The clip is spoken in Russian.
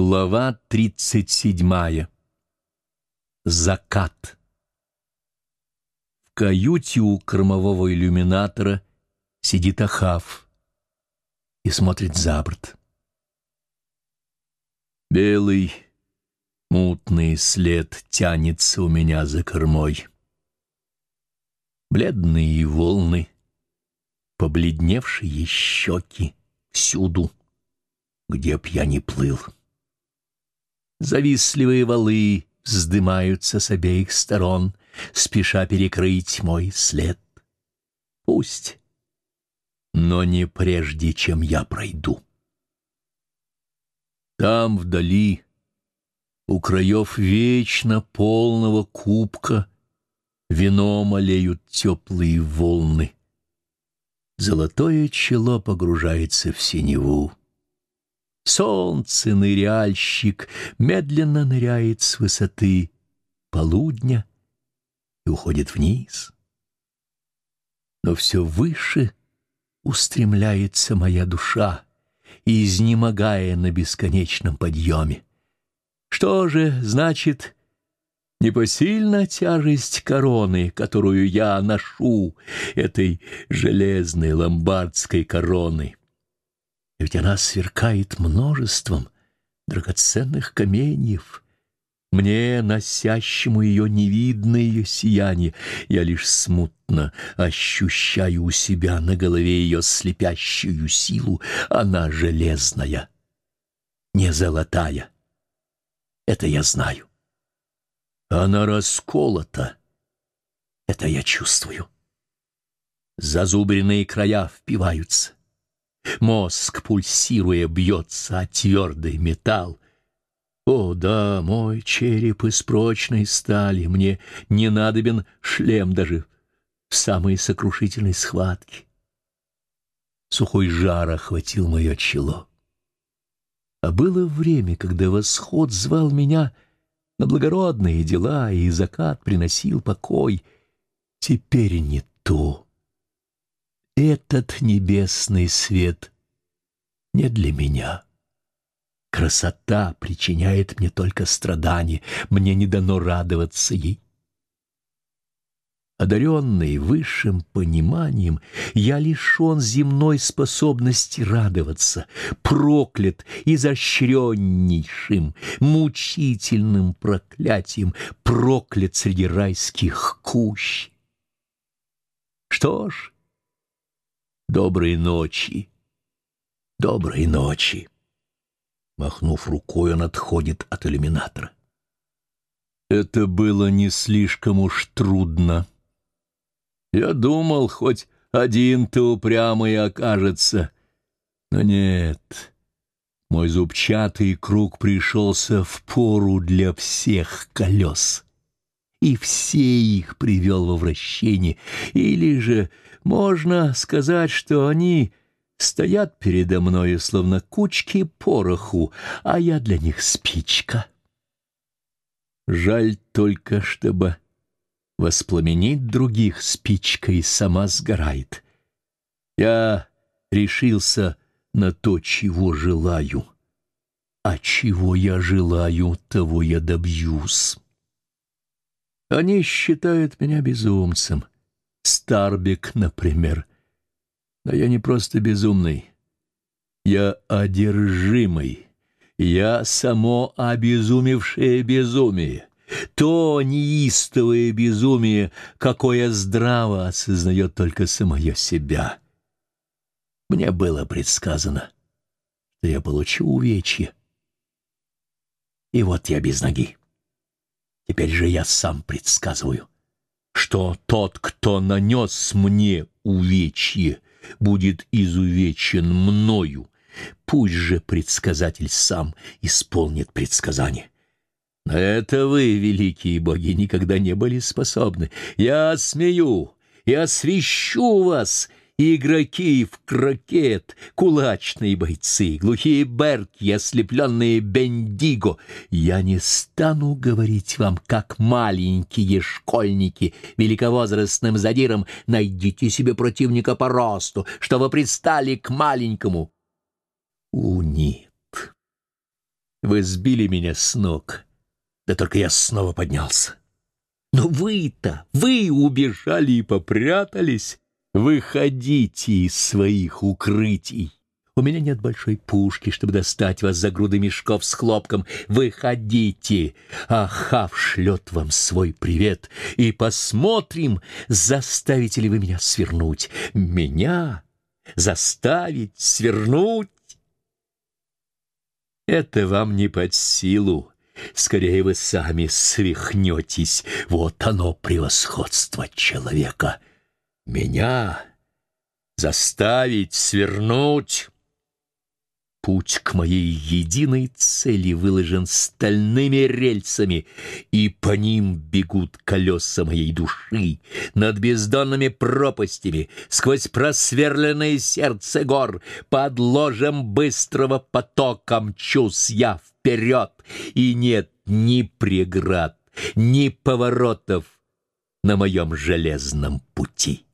Глава тридцать седьмая. Закат. В каюте у кормового иллюминатора сидит Ахав и смотрит за борт. Белый, мутный след тянется у меня за кормой. Бледные волны, побледневшие щеки всюду, где б я не плыл. Завистливые валы вздымаются с обеих сторон, спеша перекрыть мой след. Пусть, но не прежде, чем я пройду. Там вдали, у краев вечно полного кубка, вино молеют теплые волны. Золотое чело погружается в синеву. Солнце-ныряльщик медленно ныряет с высоты полудня и уходит вниз. Но все выше устремляется моя душа, изнемогая на бесконечном подъеме. Что же значит непосильна тяжесть короны, которую я ношу, этой железной ломбардской короны? Ведь она сверкает множеством драгоценных каменьев. Мне, носящему ее, невидно ее сияние, я лишь смутно ощущаю у себя на голове ее слепящую силу, она железная, не золотая. Это я знаю. Она расколота, это я чувствую. Зазубренные края впиваются. Мозг, пульсируя, бьется о твердый металл. О, да, мой череп из прочной стали, мне не надобен шлем даже в самой сокрушительной схватке. Сухой жар охватил мое чело. А было время, когда восход звал меня на благородные дела, и закат приносил покой. Теперь не то. Этот небесный свет не для меня. Красота причиняет мне только страдания, мне не дано радоваться ей. Одаренный высшим пониманием, я лишен земной способности радоваться, проклят изощреннейшим, мучительным проклятием, проклят среди райских кущ. Что ж, Доброй ночи, доброй ночи. Махнув рукой, он отходит от иллюминатора. Это было не слишком уж трудно. Я думал, хоть один-то упрямый окажется. Но нет, мой зубчатый круг пришелся в пору для всех колес и все их привел во вращение, или же можно сказать, что они стоят передо мною, словно кучки пороху, а я для них спичка. Жаль только, чтобы воспламенить других спичкой сама сгорает. Я решился на то, чего желаю, а чего я желаю, того я добьюсь. Они считают меня безумцем. Старбик, например. Но я не просто безумный. Я одержимый. Я само обезумевшее безумие. То неистовое безумие, какое здраво осознает только самое себя. Мне было предсказано, что я получу увечье. И вот я без ноги. Теперь же я сам предсказываю, что тот, кто нанес мне увечье, будет изувечен мною. Пусть же предсказатель сам исполнит предсказание. Это вы, великие боги, никогда не были способны. Я смею и освящу вас, игроки в крокет, кулачные бойцы, глухие берки, ослепленные бендиго. Я не стану говорить вам, как маленькие школьники, великовозрастным задиром, найдите себе противника по росту, что вы пристали к маленькому. У, нет. Вы сбили меня с ног, да только я снова поднялся. Но вы-то, вы убежали и попрятались. Выходите из своих укрытий. У меня нет большой пушки, чтобы достать вас за груды мешков с хлопком. Выходите, Ахав шлет вам свой привет, и посмотрим, заставите ли вы меня свернуть. Меня заставить свернуть? Это вам не под силу. Скорее вы сами свихнетесь. Вот оно, превосходство человека. Меня заставить свернуть... Путь к моей единой цели выложен стальными рельсами, и по ним бегут колеса моей души над бездонными пропастями, сквозь просверленное сердце гор, под ложем быстрого потока мчусь я вперед, и нет ни преград, ни поворотов на моем железном пути.